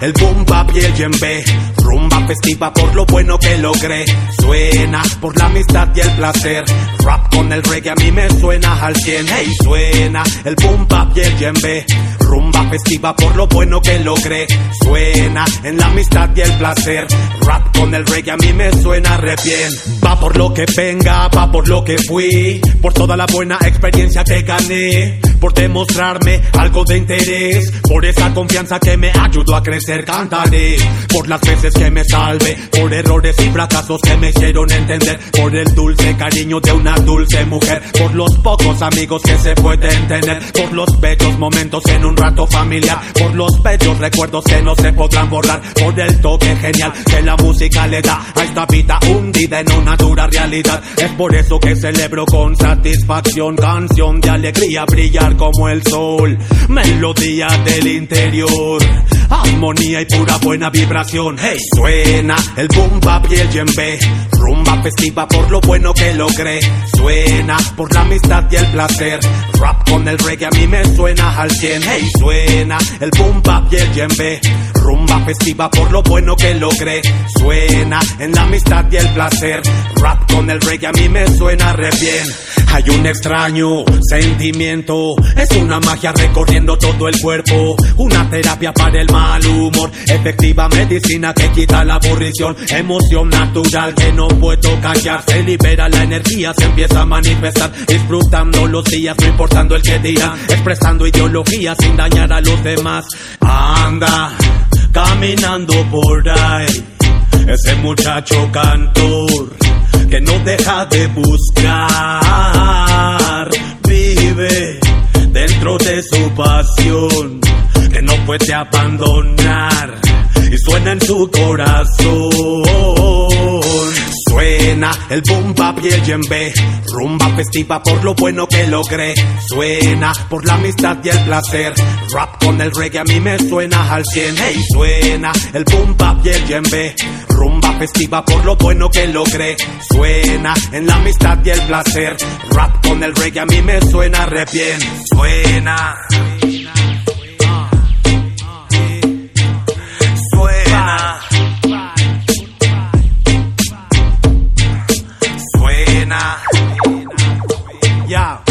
el boom bap y el djembe. Rumba festiva por lo bueno que logré. Suena por la amistad y el placer. Rap con el reggae a mí me suena al cien. Hey, suena el boom bap y el djembe. Rumba festiva por lo bueno que logré. Suena en la amistad y el placer. Rap con el reggae a mí me suena re bien. Va por lo que venga, va por lo que fui. Por toda la buena experiencia que gané. Por demostrarme algo de interés. Por esa confianza que me ayudó a crecer, cantaré. Por las veces que me salve. Por errores y fracasos que me hicieron entender. Por el dulce cariño de una dulce mujer. Por los pocos amigos que se pueden tener. Por los bellos momentos en un rato familiar. Por los bellos recuerdos que no se podrán borrar. Por el toque genial que la música le da a esta vida hundida en una dura realidad. Es por eso que celebro con satisfacción. Canción de alegría, brillar como el sol. Melodía del interior. Armonía y pura buena vibración. Hey, suena el boom bap y el djembe. Rumba festiva por lo bueno que logré. Suena por la amistad y el placer. Rap con el reggae a mí me suena al cien. Hey, suena el boom bap y el djembe. Rumba festiva por lo bueno que logré. Suena en la amistad y el placer. Rap con el reggae a mí me suena re bien. Hay un extraño sentimiento, es una magia recorriendo todo el cuerpo, una terapia para el mal humor, efectiva medicina que quita la aburrición, emoción natural que no puedo callar, se libera la energía, se empieza a manifestar, disfrutando los días, no importando el que dirá, expresando ideología sin dañar a los demás. Anda, caminando por ahí, ese muchacho cantor que no deja de buscar. Vive dentro de su pasión, que no puede abandonar y suena en su corazón. El boom bap y el djembe, rumba festiva por lo bueno que logré. Suena por la amistad y el placer, rap con el reggae a mí me suena al cien. Hey, suena el boom bap y el djembe, rumba festiva por lo bueno que logré. Suena en la amistad y el placer, rap con el reggae a mí me suena re bien. Suena. Yeah.